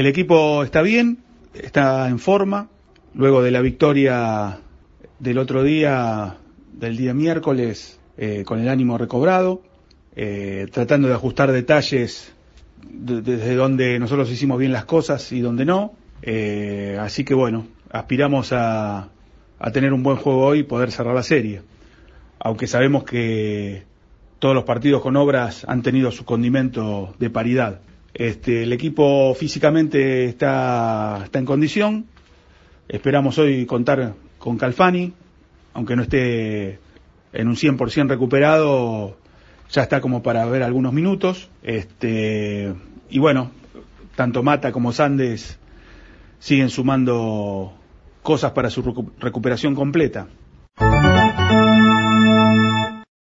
El equipo está bien, está en forma. Luego de la victoria del otro día, del día miércoles, eh, con el ánimo recobrado, eh, tratando de ajustar detalles desde donde nosotros hicimos bien las cosas y donde no. Eh, así que bueno, aspiramos a, a tener un buen juego hoy y poder cerrar la serie. Aunque sabemos que todos los partidos con obras han tenido su condimento de paridad. Este, el equipo físicamente está, está en condición. Esperamos hoy contar con Calfani, aunque no esté en un 100% recuperado, ya está como para ver algunos minutos. Este, y bueno, tanto Mata como Sandes siguen sumando cosas para su recuperación completa.